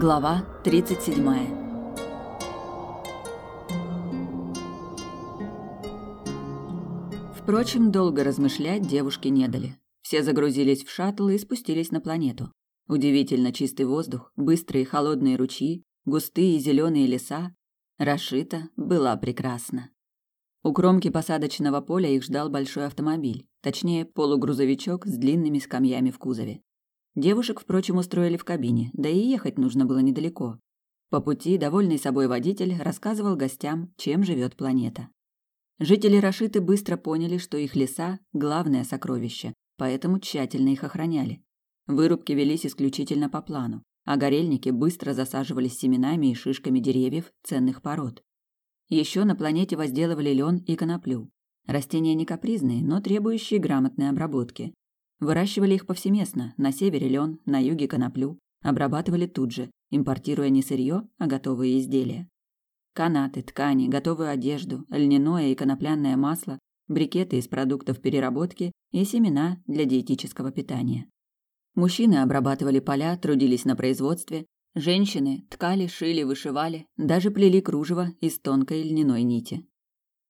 Глава 37. Впрочем, долго размышлять девушке не дали. Все загрузились в шаттл и спустились на планету. Удивительно чистый воздух, быстрые холодные ручьи, густые зеленые леса. Рашита была прекрасна. У кромки посадочного поля их ждал большой автомобиль, точнее полугрузовичок с длинными скамьями в кузове. Девушек, впрочем, устроили в кабине, да и ехать нужно было недалеко. По пути довольный собой водитель рассказывал гостям, чем живет планета. Жители Рашиты быстро поняли, что их леса – главное сокровище, поэтому тщательно их охраняли. Вырубки велись исключительно по плану, а горельники быстро засаживались семенами и шишками деревьев ценных пород. Еще на планете возделывали лен и коноплю. Растения не капризные, но требующие грамотной обработки. Выращивали их повсеместно, на севере лен, на юге коноплю, обрабатывали тут же, импортируя не сырье, а готовые изделия. Канаты, ткани, готовую одежду, льняное и конопляное масло, брикеты из продуктов переработки и семена для диетического питания. Мужчины обрабатывали поля, трудились на производстве, женщины ткали, шили, вышивали, даже плели кружево из тонкой льняной нити.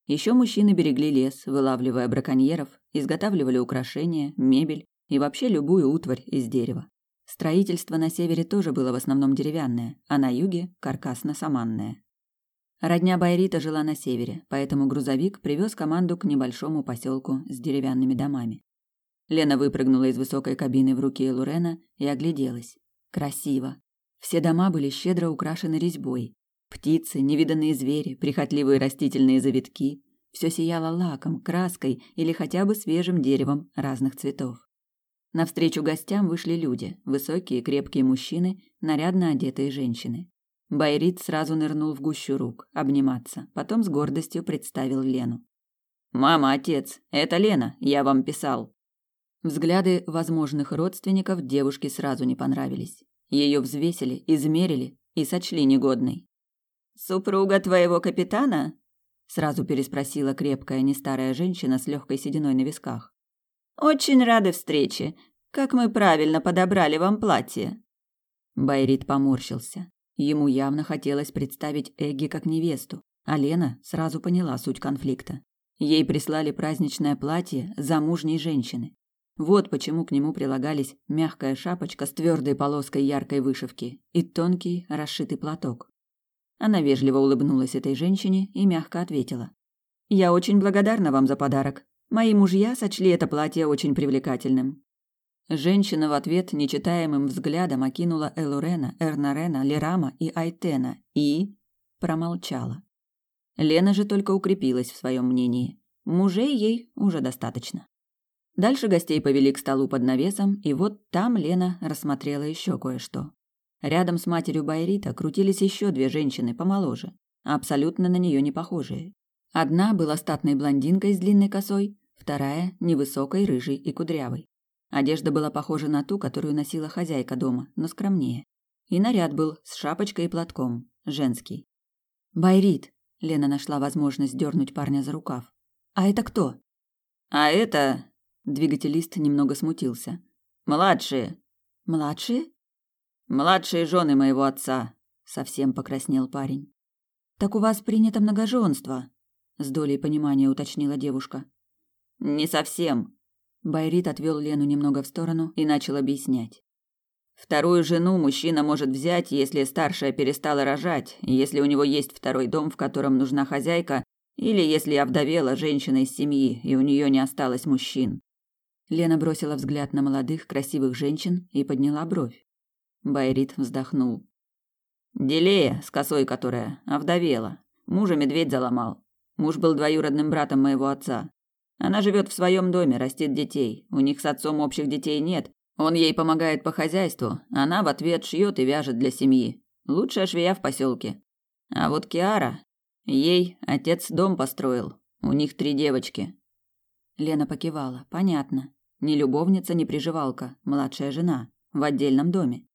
Еще мужчины берегли лес, вылавливая браконьеров, изготавливали украшения, мебель и вообще любую утварь из дерева. Строительство на севере тоже было в основном деревянное, а на юге – каркасно-саманное. Родня Байрита жила на севере, поэтому грузовик привез команду к небольшому поселку с деревянными домами. Лена выпрыгнула из высокой кабины в руки Лурена и огляделась. Красиво. Все дома были щедро украшены резьбой, Птицы, невиданные звери, прихотливые растительные завитки – все сияло лаком, краской или хотя бы свежим деревом разных цветов. Навстречу гостям вышли люди, высокие крепкие мужчины, нарядно одетые женщины. Байрит сразу нырнул в гущу рук, обниматься, потом с гордостью представил Лену. «Мама, отец, это Лена, я вам писал». Взгляды возможных родственников девушке сразу не понравились. Ее взвесили, измерили и сочли негодной. «Супруга твоего капитана?» Сразу переспросила крепкая, не старая женщина с легкой сединой на висках. «Очень рады встрече. Как мы правильно подобрали вам платье?» Байрит поморщился. Ему явно хотелось представить Эгги как невесту, а Лена сразу поняла суть конфликта. Ей прислали праздничное платье замужней женщины. Вот почему к нему прилагались мягкая шапочка с твердой полоской яркой вышивки и тонкий расшитый платок. Она вежливо улыбнулась этой женщине и мягко ответила. «Я очень благодарна вам за подарок. Мои мужья сочли это платье очень привлекательным». Женщина в ответ нечитаемым взглядом окинула Элурена, Эрнарена, Лерама и Айтена и... промолчала. Лена же только укрепилась в своем мнении. Мужей ей уже достаточно. Дальше гостей повели к столу под навесом, и вот там Лена рассмотрела еще кое-что. Рядом с матерью Байрита крутились еще две женщины помоложе, абсолютно на нее не похожие. Одна была статной блондинкой с длинной косой, вторая – невысокой, рыжей и кудрявой. Одежда была похожа на ту, которую носила хозяйка дома, но скромнее. И наряд был с шапочкой и платком, женский. «Байрит!» – Лена нашла возможность дернуть парня за рукав. «А это кто?» «А это...» – двигателист немного смутился. «Младшие». «Младшие?» Младшие жены моего отца, совсем покраснел парень. Так у вас принято многоженство, с долей понимания уточнила девушка. Не совсем. Байрит отвел Лену немного в сторону и начал объяснять. Вторую жену мужчина может взять, если старшая перестала рожать, если у него есть второй дом, в котором нужна хозяйка, или если овдовела женщина из семьи, и у нее не осталось мужчин. Лена бросила взгляд на молодых, красивых женщин и подняла бровь. Байрит вздохнул. Делея, с косой которая, овдовела. Мужа медведь заломал. Муж был двоюродным братом моего отца. Она живет в своем доме, растит детей. У них с отцом общих детей нет. Он ей помогает по хозяйству, она в ответ шьет и вяжет для семьи. Лучшая швея в поселке. А вот Киара, ей отец дом построил. У них три девочки. Лена покивала. Понятно. Ни любовница, ни приживалка, младшая жена в отдельном доме.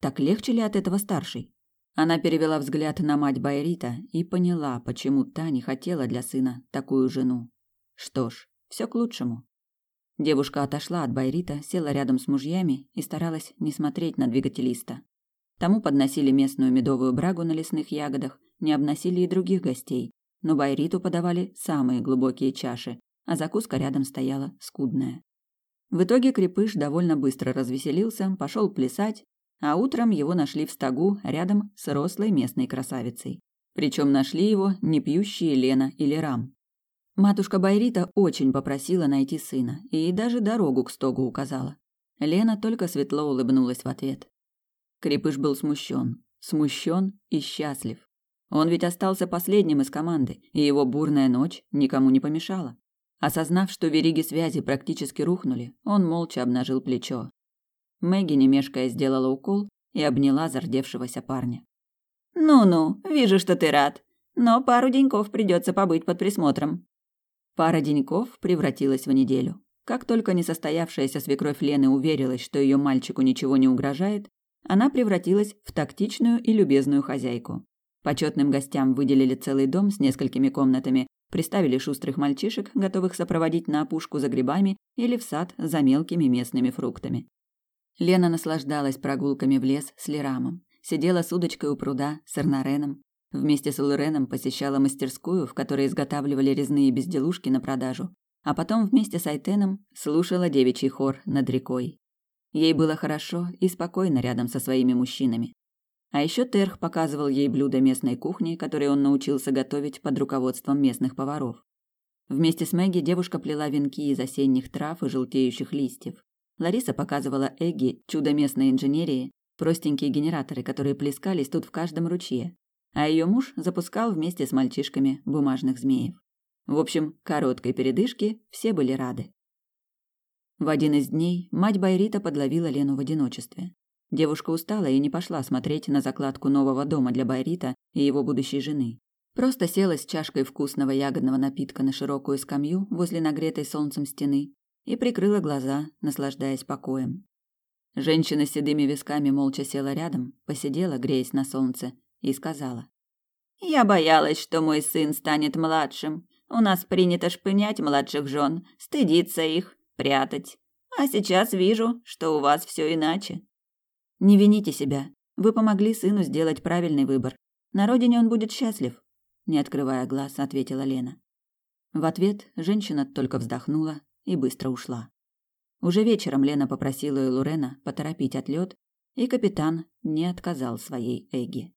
Так легче ли от этого старшей? Она перевела взгляд на мать Байрита и поняла, почему та не хотела для сына такую жену. Что ж, все к лучшему. Девушка отошла от Байрита, села рядом с мужьями и старалась не смотреть на двигателиста. Тому подносили местную медовую брагу на лесных ягодах, не обносили и других гостей, но Байриту подавали самые глубокие чаши, а закуска рядом стояла скудная. В итоге Крепыш довольно быстро развеселился, пошел плясать, а утром его нашли в стогу рядом с рослой местной красавицей. Причем нашли его не пьющие Лена или Рам. Матушка Байрита очень попросила найти сына и даже дорогу к стогу указала. Лена только светло улыбнулась в ответ. Крепыш был смущен, смущен и счастлив. Он ведь остался последним из команды, и его бурная ночь никому не помешала. Осознав, что вериги связи практически рухнули, он молча обнажил плечо. Мэгги, не мешкая, сделала укол и обняла зардевшегося парня. «Ну-ну, вижу, что ты рад. Но пару деньков придется побыть под присмотром». Пара деньков превратилась в неделю. Как только несостоявшаяся свекровь Лены уверилась, что ее мальчику ничего не угрожает, она превратилась в тактичную и любезную хозяйку. Почетным гостям выделили целый дом с несколькими комнатами, приставили шустрых мальчишек, готовых сопроводить на опушку за грибами или в сад за мелкими местными фруктами. Лена наслаждалась прогулками в лес с Лерамом, сидела с удочкой у пруда с Эрнареном, вместе с Улуреном посещала мастерскую, в которой изготавливали резные безделушки на продажу, а потом вместе с Айтеном слушала девичий хор над рекой. Ей было хорошо и спокойно рядом со своими мужчинами. А еще Терх показывал ей блюда местной кухни, которые он научился готовить под руководством местных поваров. Вместе с Мэгги девушка плела венки из осенних трав и желтеющих листьев. Лариса показывала Эгги чудо местной инженерии, простенькие генераторы, которые плескались тут в каждом ручье. А ее муж запускал вместе с мальчишками бумажных змеев. В общем, короткой передышке все были рады. В один из дней мать Байрита подловила Лену в одиночестве. Девушка устала и не пошла смотреть на закладку нового дома для Байрита и его будущей жены. Просто села с чашкой вкусного ягодного напитка на широкую скамью возле нагретой солнцем стены и прикрыла глаза, наслаждаясь покоем. Женщина с седыми висками молча села рядом, посидела, греясь на солнце, и сказала. «Я боялась, что мой сын станет младшим. У нас принято шпынять младших жен, стыдиться их, прятать. А сейчас вижу, что у вас все иначе. Не вините себя. Вы помогли сыну сделать правильный выбор. На родине он будет счастлив, не открывая глаз, ответила Лена. В ответ женщина только вздохнула и быстро ушла. Уже вечером Лена попросила Лурена поторопить отлет, и капитан не отказал своей Эги.